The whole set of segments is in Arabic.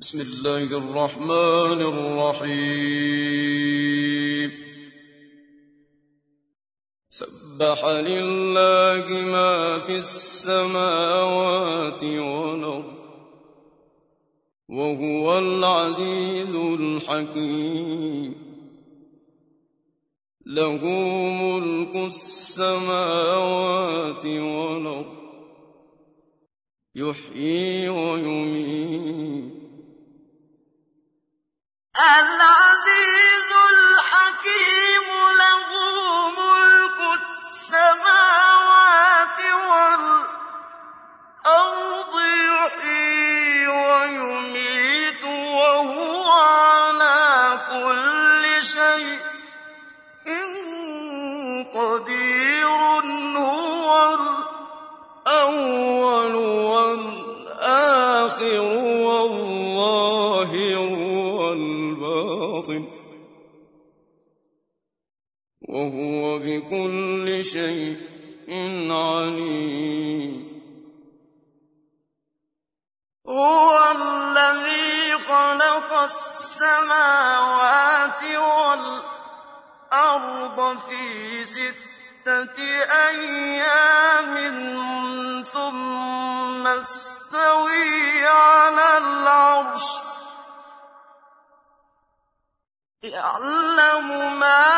بسم الله الرحمن الرحيم. سبح لله ما في السماوات والأرض وهو العزيز الحكيم. له ملك السماوات والأرض يحيي ويميت. Allah. وهو بكل شيء عليم. هو الذي خلق السماوات والأرض في ستة أيام ثم استوي على العرش. يعلم ما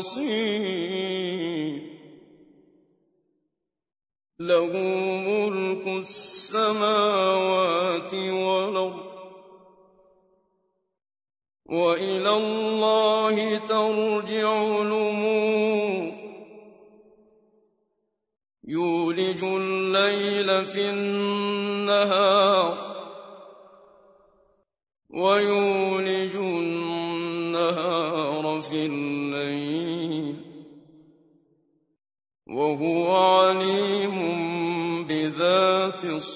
بصير.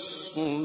الصدور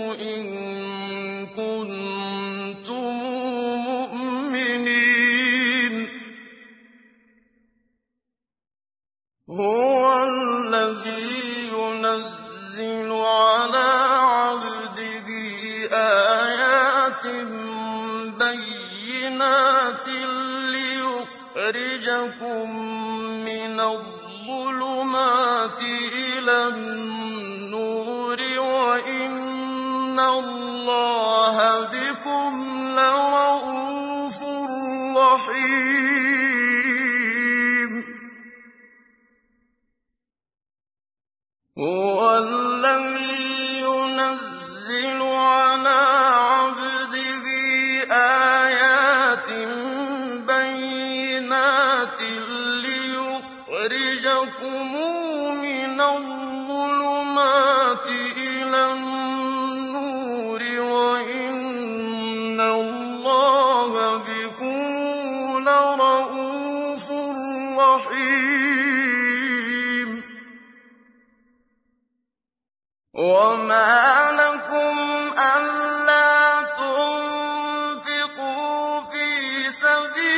ربكم لو سبيل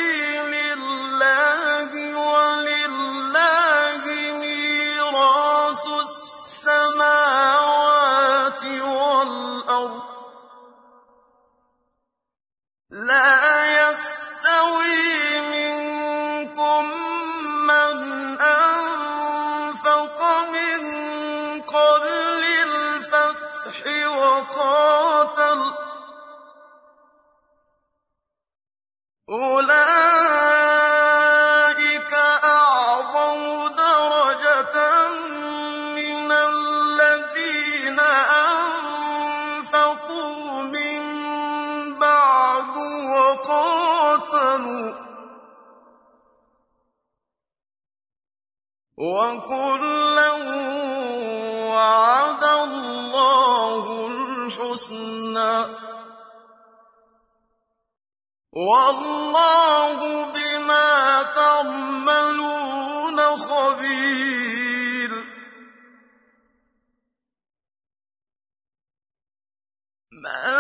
وكلا وعد الله الحسنى. والله بما تعملون خبير. من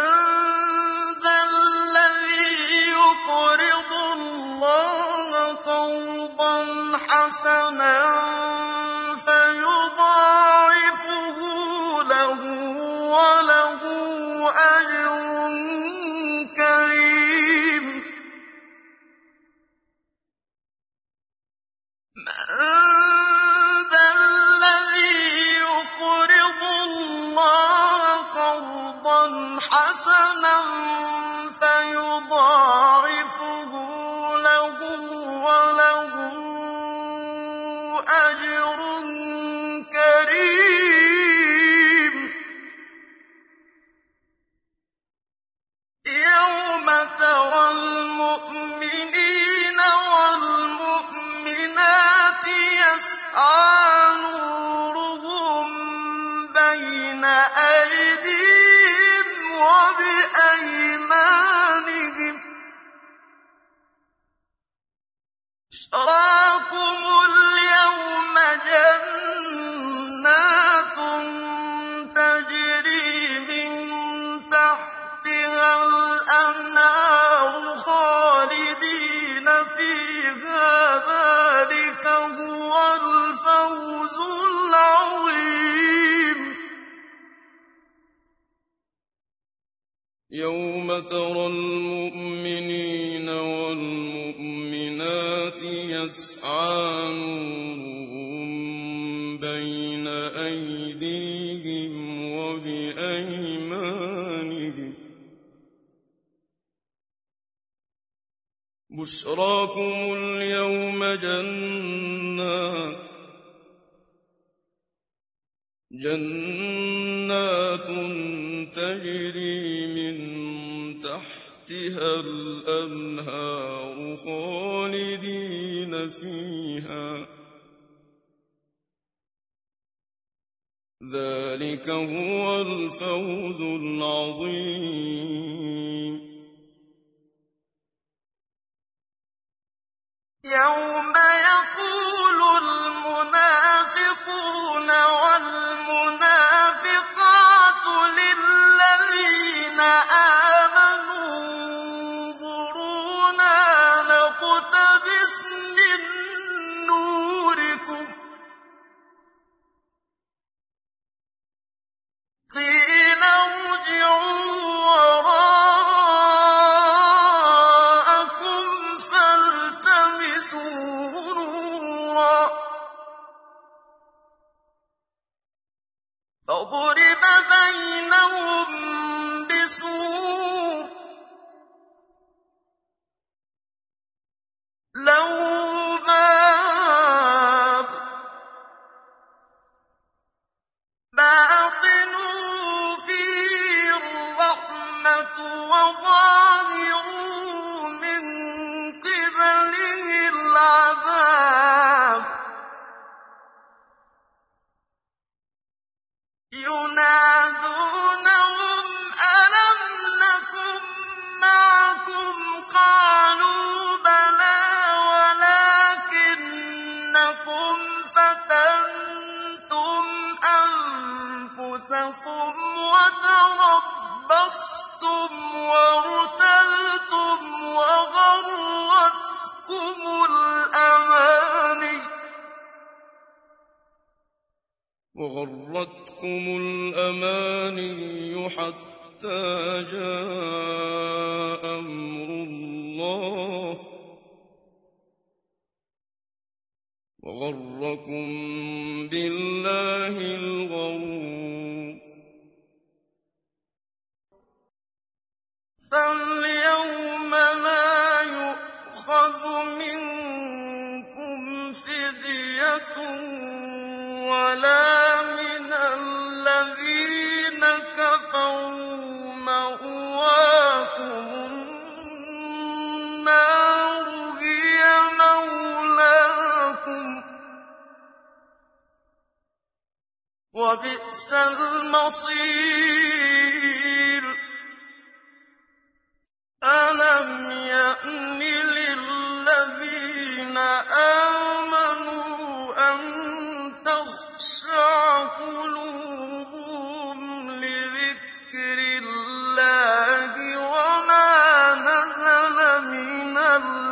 ذا الذي يقرض الله قرضا حسنا فترى المؤمنين والمؤمنات يسعى نورهم بين أيديهم وبأيمانهم. بشراكم اليوم جنات. جنات تجري تحتها الأنهار خالدين فيها. ذلك هو الفوز العظيم. يوم يقول المنافقون والمنافقون وغرتكم الأماني وغرتكم الأماني حتى جاء أمر الله وغركم بالله الغرور فاليوم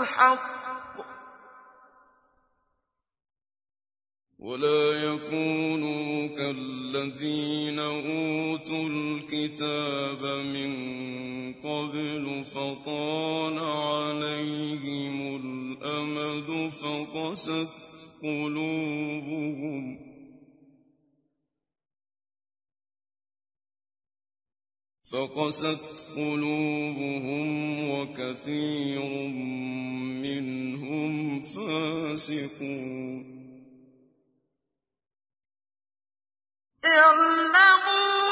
الحق. ولا يكونوا كالذين أوتوا الكتاب من قبل فطال عليهم الأمد فقست قلوبهم فقست قلوبهم وكثير منهم فاسقون. اعلموا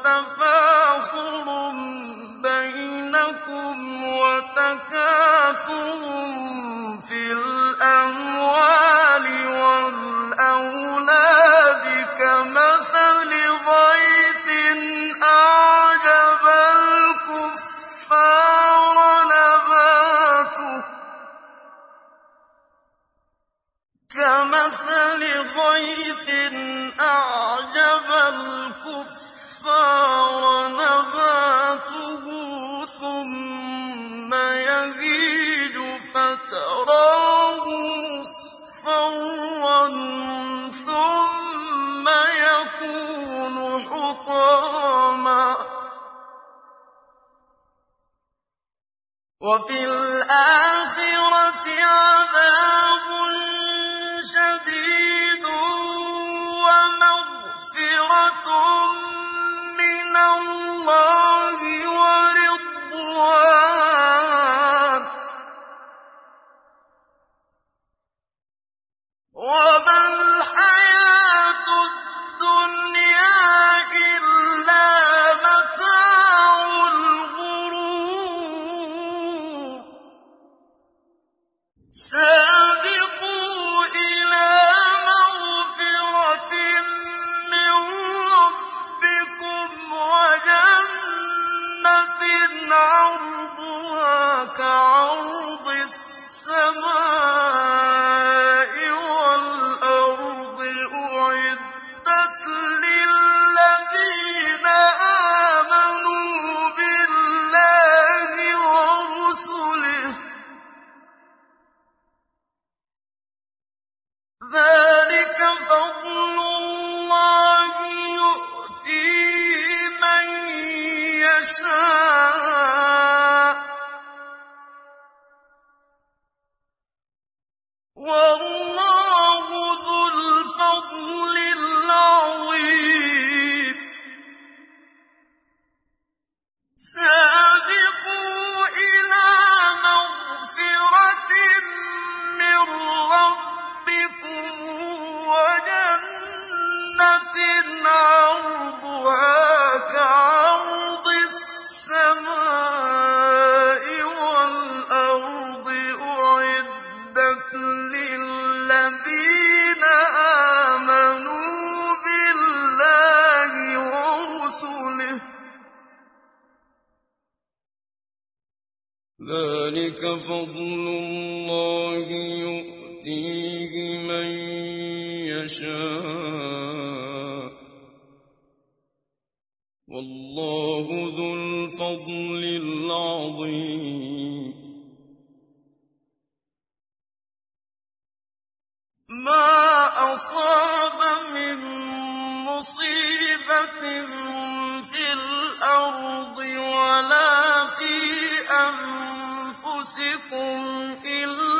وتفاخر بينكم وتكاثر في الأموال والأولاد كمثل Say Whoa! يهديه من يشاء. والله ذو الفضل العظيم. ما أصاب من مصيبة في الأرض ولا في أنفسكم إلا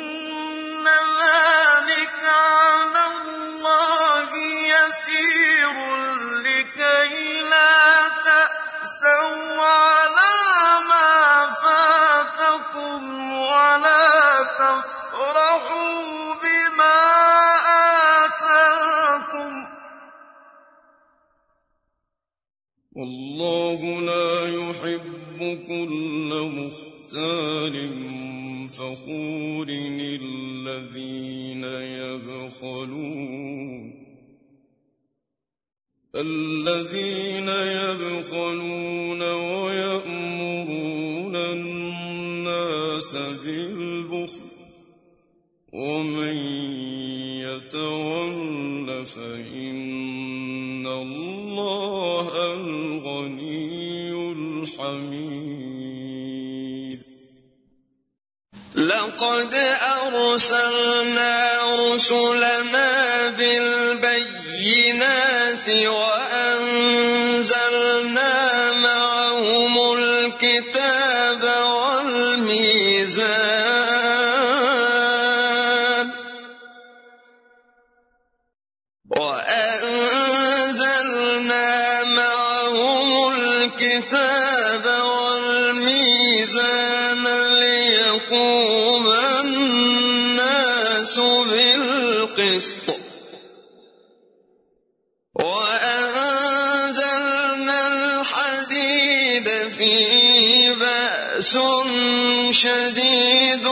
والله لا يحب كل مختال فخور الذين يبخلون الذين يبخلون ويأمرون الناس بالبخل ومن يتول فإن الله الغني الحميد لقد أرسلنا رسلنا بالبيت فيه بأس شديد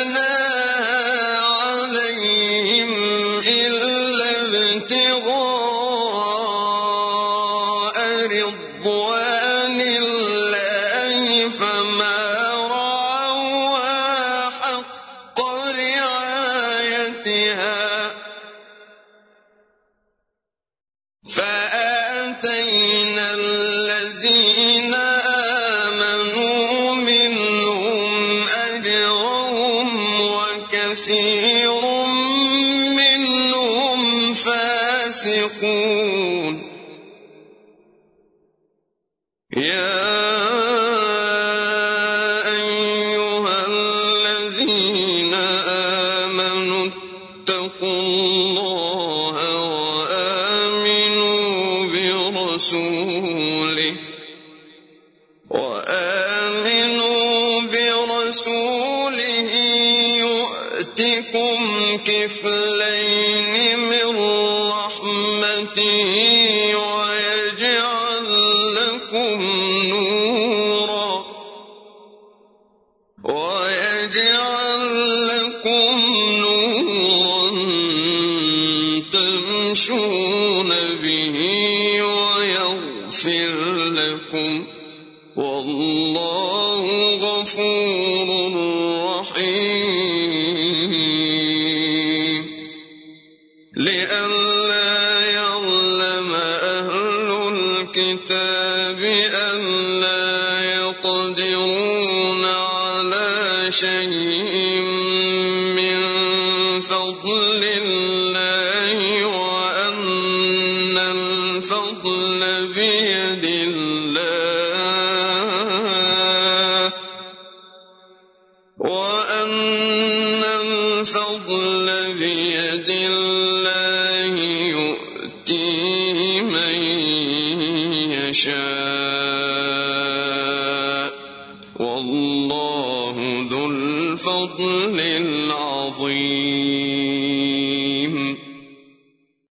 كتبناها لئلا